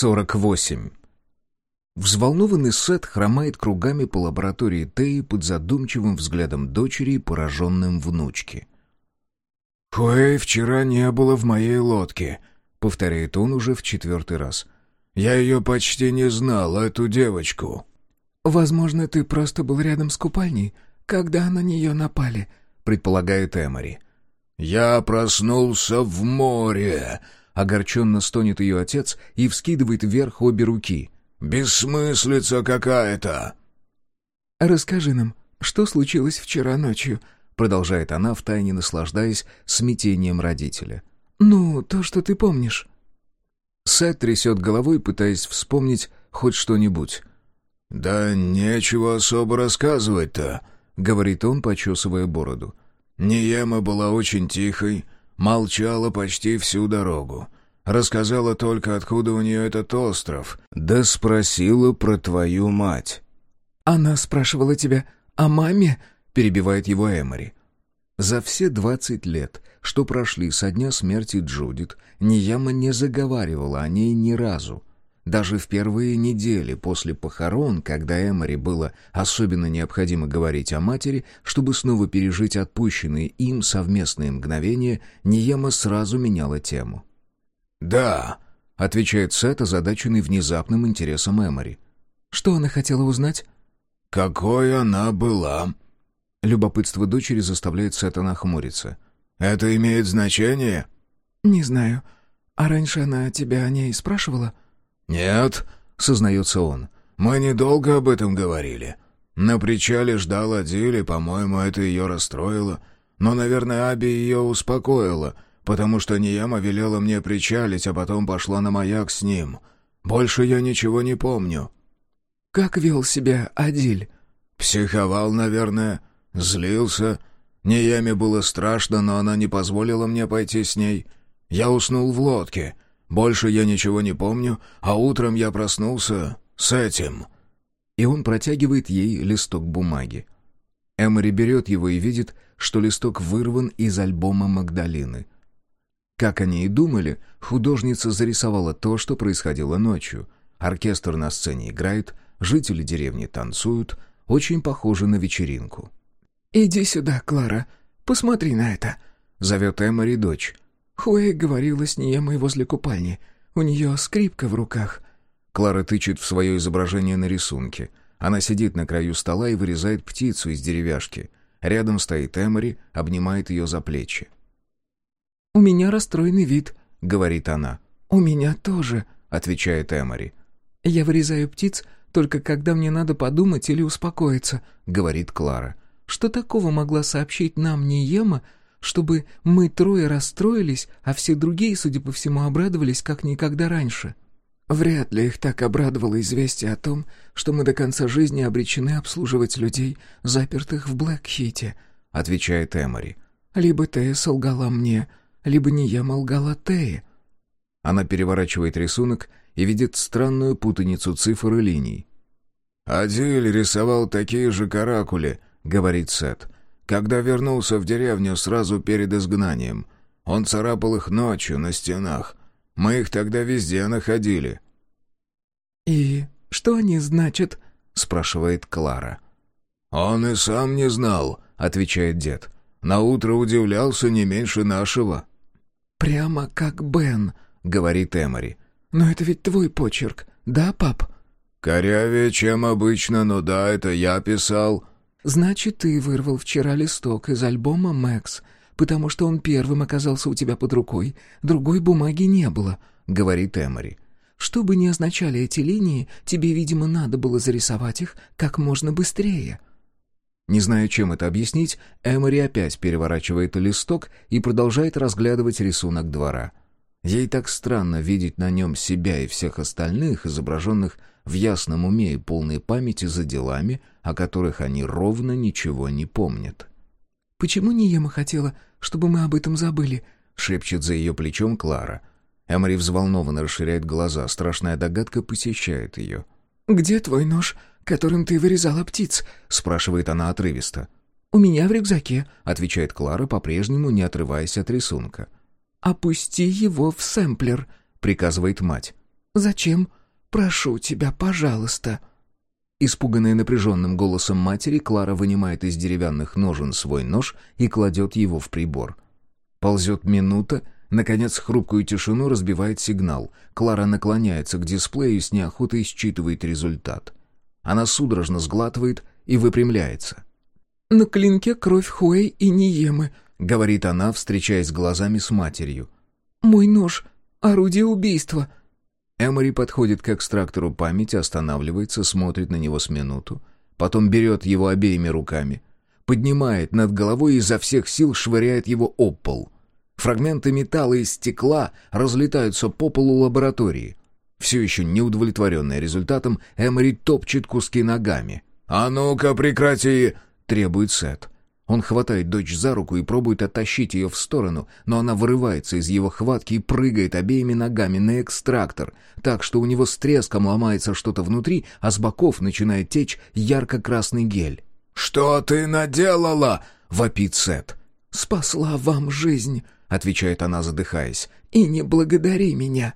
48. Взволнованный Сет хромает кругами по лаборатории Теи под задумчивым взглядом дочери и пораженным внучки. «Хуэй вчера не было в моей лодке», — повторяет он уже в четвертый раз. «Я ее почти не знал, эту девочку». «Возможно, ты просто был рядом с купальней, когда на нее напали», — предполагает Эмори. «Я проснулся в море», — огорченно стонет ее отец и вскидывает вверх обе руки. «Бессмыслица какая-то!» «Расскажи нам, что случилось вчера ночью?» — продолжает она, втайне наслаждаясь смятением родителя. «Ну, то, что ты помнишь». Сет трясет головой, пытаясь вспомнить хоть что-нибудь. «Да нечего особо рассказывать-то», — говорит он, почесывая бороду. «Ниема была очень тихой, молчала почти всю дорогу. Рассказала только, откуда у нее этот остров, да спросила про твою мать». «Она спрашивала тебя о маме?» — перебивает его Эмори. За все двадцать лет, что прошли со дня смерти Джудит, Нияма не заговаривала о ней ни разу. Даже в первые недели после похорон, когда Эмори было особенно необходимо говорить о матери, чтобы снова пережить отпущенные им совместные мгновения, Нияма сразу меняла тему. «Да», — отвечает Сет, озадаченный внезапным интересом Эмори. «Что она хотела узнать?» «Какой она была?» Любопытство дочери заставляет Сета нахмуриться. «Это имеет значение?» «Не знаю. А раньше она тебя о ней спрашивала?» «Нет», — сознается он. «Мы недолго об этом говорили. На причале ждал Адиль, по-моему, это ее расстроило. Но, наверное, Аби ее успокоила, потому что Нияма велела мне причалить, а потом пошла на маяк с ним. Больше я ничего не помню». «Как вел себя Адиль?» «Психовал, наверное. Злился. Нияме было страшно, но она не позволила мне пойти с ней. Я уснул в лодке. Больше я ничего не помню, а утром я проснулся с этим». И он протягивает ей листок бумаги. Эмори берет его и видит, что листок вырван из альбома Магдалины. Как они и думали, художница зарисовала то, что происходило ночью. Оркестр на сцене играет, жители деревни танцуют, очень похоже на вечеринку. «Иди сюда, Клара, посмотри на это», — зовет Эмори дочь. Хуэй говорила с Ниемой возле купальни. У нее скрипка в руках. Клара тычет в свое изображение на рисунке. Она сидит на краю стола и вырезает птицу из деревяшки. Рядом стоит Эмори, обнимает ее за плечи. «У меня расстроенный вид», — говорит она. «У меня тоже», — отвечает Эмори. «Я вырезаю птиц только когда мне надо подумать или успокоиться», — говорит Клара. «Что такого могла сообщить нам Ниема, чтобы мы трое расстроились, а все другие, судя по всему, обрадовались как никогда раньше?» Вряд ли их так обрадовало известие о том, что мы до конца жизни обречены обслуживать людей, запертых в Блэкхите, — отвечает Эмори. Либо Тея солгала мне, либо не я молгала Тея. Она переворачивает рисунок и видит странную путаницу цифр и линий. «Адиль рисовал такие же каракули», — говорит Сет. «Когда вернулся в деревню сразу перед изгнанием. Он царапал их ночью на стенах. Мы их тогда везде находили». «И что они значат?» — спрашивает Клара. «Он и сам не знал», — отвечает дед. «Наутро удивлялся не меньше нашего». «Прямо как Бен», — говорит Эмори. «Но это ведь твой почерк, да, пап?» «Корявее, чем обычно, но да, это я писал». «Значит, ты вырвал вчера листок из альбома «Мэкс», потому что он первым оказался у тебя под рукой, другой бумаги не было», — говорит Эмори. «Что бы ни означали эти линии, тебе, видимо, надо было зарисовать их как можно быстрее». Не зная, чем это объяснить, Эмори опять переворачивает листок и продолжает разглядывать рисунок двора. Ей так странно видеть на нем себя и всех остальных, изображенных в ясном уме и полной памяти за делами, о которых они ровно ничего не помнят. «Почему Ниема хотела, чтобы мы об этом забыли?» — шепчет за ее плечом Клара. Эмори взволнованно расширяет глаза, страшная догадка посещает ее. «Где твой нож, которым ты вырезала птиц?» — спрашивает она отрывисто. «У меня в рюкзаке», — отвечает Клара, по-прежнему не отрываясь от рисунка. «Опусти его в сэмплер», — приказывает мать. «Зачем? Прошу тебя, пожалуйста». Испуганная напряженным голосом матери, Клара вынимает из деревянных ножен свой нож и кладет его в прибор. Ползет минута, наконец хрупкую тишину разбивает сигнал. Клара наклоняется к дисплею и с неохотой считывает результат. Она судорожно сглатывает и выпрямляется. «На клинке кровь Хуэй и Ниемы», — говорит она, встречаясь глазами с матерью. «Мой нож — орудие убийства». Эмори подходит к экстрактору памяти, останавливается, смотрит на него с минуту. Потом берет его обеими руками. Поднимает над головой и изо всех сил швыряет его об пол. Фрагменты металла и стекла разлетаются по полу лаборатории. Все еще не удовлетворенная результатом, Эмори топчет куски ногами. «А ну-ка прекрати!» — требует Сет. Он хватает дочь за руку и пробует оттащить ее в сторону, но она вырывается из его хватки и прыгает обеими ногами на экстрактор, так что у него с треском ломается что-то внутри, а с боков начинает течь ярко-красный гель. «Что ты наделала?» — вопит Сет. «Спасла вам жизнь», — отвечает она, задыхаясь. «И не благодари меня».